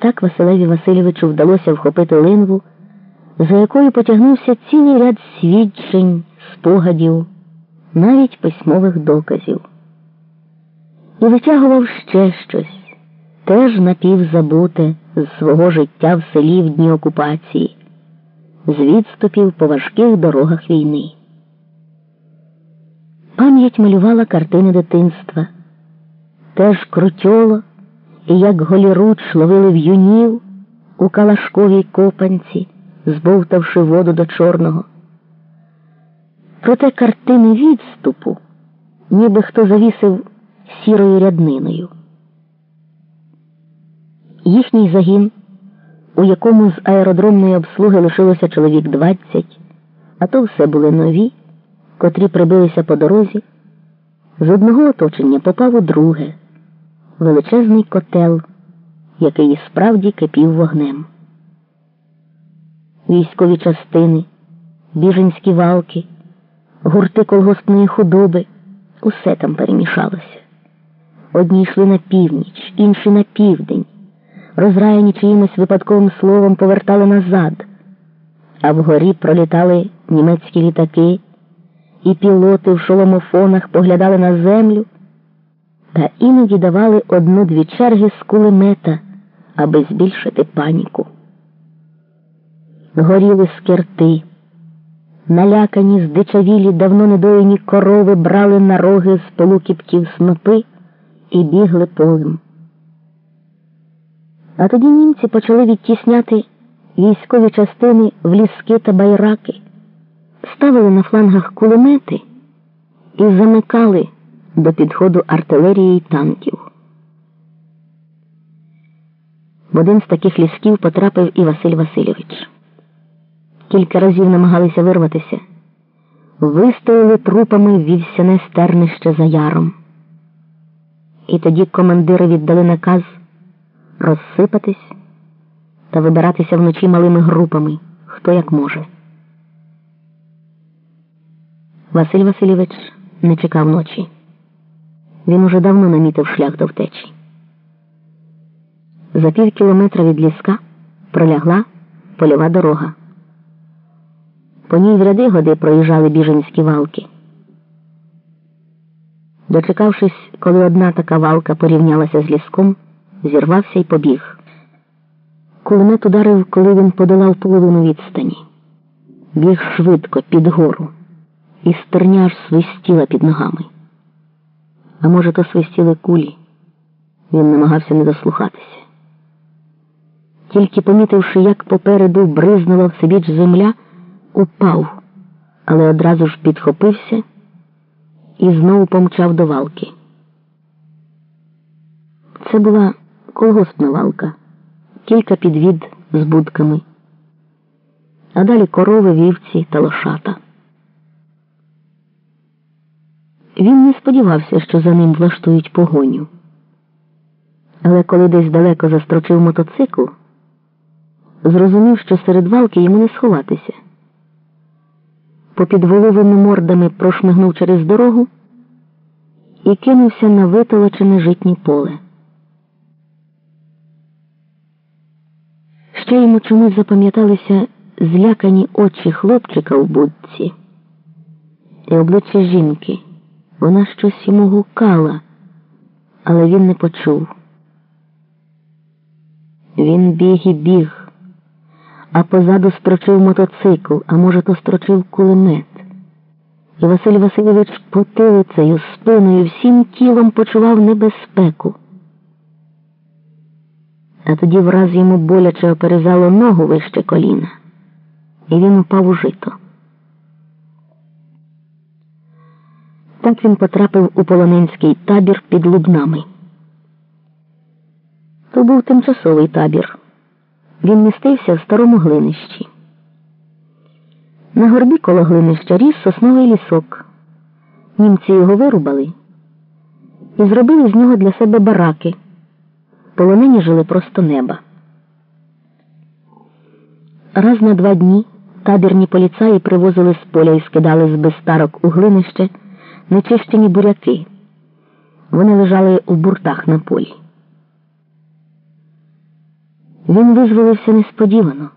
Так Василеві Васильовичу вдалося вхопити линву, за якою потягнувся цілий ряд свідчень, спогадів, навіть письмових доказів. І витягував ще щось, теж напівзабуте з свого життя в селі в дні окупації, з відступів по важких дорогах війни. Пам'ять малювала картини дитинства, теж крутьоло і як голіруч ловили в'юнів у калашковій копанці, збовтавши воду до чорного. Проте картини відступу, ніби хто завісив сірою рядниною. Їхній загін, у якому з аеродромної обслуги лишилося чоловік двадцять, а то все були нові, котрі прибилися по дорозі, з одного оточення попав у друге величезний котел, який справді кипів вогнем. Військові частини, біженські валки, гурти колгоспної худоби усе там перемішалося. Одні йшли на північ, інші на південь, розраяні чиїмось випадковим словом повертали назад, а вгорі пролітали німецькі літаки, і пілоти в шоломофонах поглядали на землю та іноді давали одну-дві черги з кулемета, аби збільшити паніку. Горіли скирти, налякані, здичавілі, давно недоїні корови брали на роги з полукіпків снопи і бігли полем. А тоді німці почали відтісняти військові частини в ліски та байраки, ставили на флангах кулемети і замикали до підходу артилерії й танків. В один з таких лісків потрапив і Василь Васильович. Кілька разів намагалися вирватися, вистояли трупами вівсяне стернище за яром. І тоді командири віддали наказ розсипатись та вибиратися вночі малими групами, хто як може. Василь Васильович не чекав ночі. Він уже давно намітив шлях до втечі. За пів кілометра від ліска пролягла польова дорога. По ній в ряди годи проїжджали біженські валки. Дочекавшись, коли одна така валка порівнялася з ліском, зірвався і побіг. Кулемет ударив, коли він подолав половину відстані. Біг швидко під гору, і стерня аж свистіла під ногами. А може, то свистіли кулі. Він намагався не дослухатися. Тільки помітивши, як попереду бризнула в собі земля, упав, але одразу ж підхопився і знову помчав до валки. Це була колгоспна валка, кілька підвід з будками, а далі корови, вівці та лошата. Він не сподівався, що за ним влаштують погоню. Але коли десь далеко застрочив мотоцикл, зрозумів, що серед валки йому не сховатися. Попід головими мордами прошмигнув через дорогу і кинувся на витолочене житнє поле. Ще йому чомусь запам'яталися злякані очі хлопчика в будці і обличчя жінки. Вона щось йому гукала, але він не почув. Він біг і біг, а позаду строчив мотоцикл, а може, то строчив кулемет. І Василь Васильович потилицею, спиною, всім тілом почував небезпеку. А тоді враз йому боляче оперезало ногу вище коліна, і він упав у жито. Так він потрапив у полонинський табір під Лубнами. То був тимчасовий табір. Він містився в старому глинищі. На горбі коло глинища ріс сосновий лісок. Німці його вирубали і зробили з нього для себе бараки. Полонені жили просто неба. Раз на два дні табірні поліцаї привозили з поля і скидали з безстарок у глинище нечищені буряки. Вони лежали у буртах на полі. Він визволився несподівано.